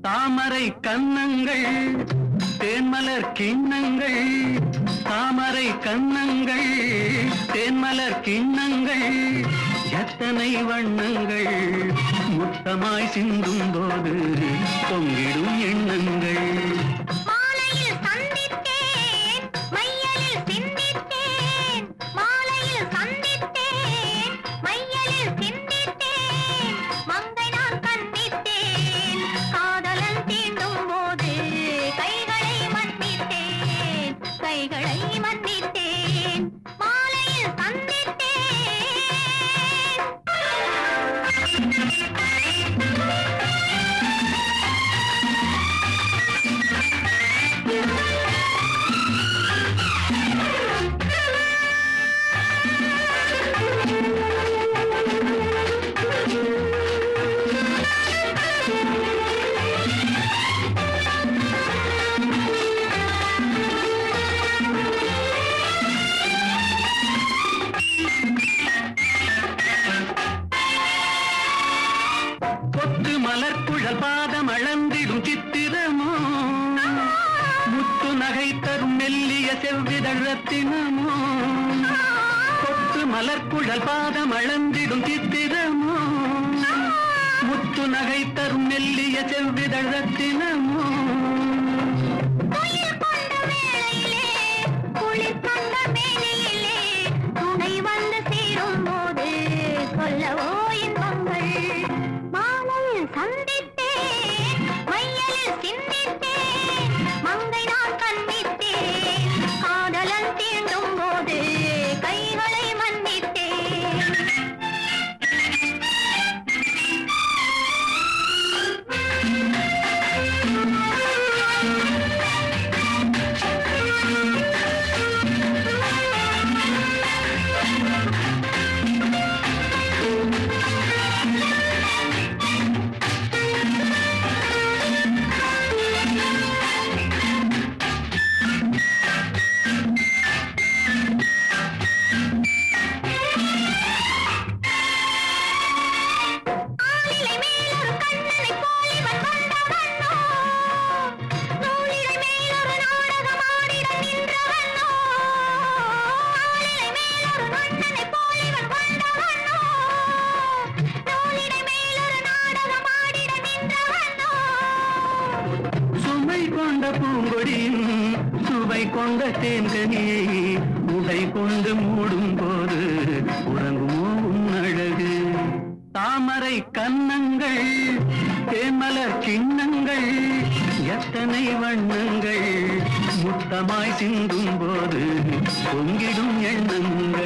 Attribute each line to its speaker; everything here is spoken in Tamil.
Speaker 1: தாமரை கன்னங்கள் தேன்மலர் கிண்ணங்கள் தாமரை கன்னங்கள் தேன்மலர் கிண்ணங்கள் எத்தனை வண்ணங்கள் முத்தமாய் சிந்தும் போது தொங்கிடும் எண்ணங்கள். नहीं मंदिर மலர்குழல் பாதம் அளந்திடும் சித்திரமோ முத்து நகை தரும் மெல்லிய செவ்விதழத்தினமோ கொத்து மலர்குழல் பாதம் அளந்திடும் சித்திரமோ முத்து நகை தரும் மெல்லிய
Speaker 2: செவ்விதழத்தினமோ மாலையில் மையலில்
Speaker 1: சிந்தித்தே கொண்ட தேன்கனியை உடை கொண்டு மூடும் போது உறங்குமோ உன் அழகு? தாமரை கன்னங்கள் தேமலர் கிண்ணங்கள் எத்தனை வண்ணங்கள்? முத்தமாய் சிந்தும் போது பொங்கிடும் எண்ணங்கள்.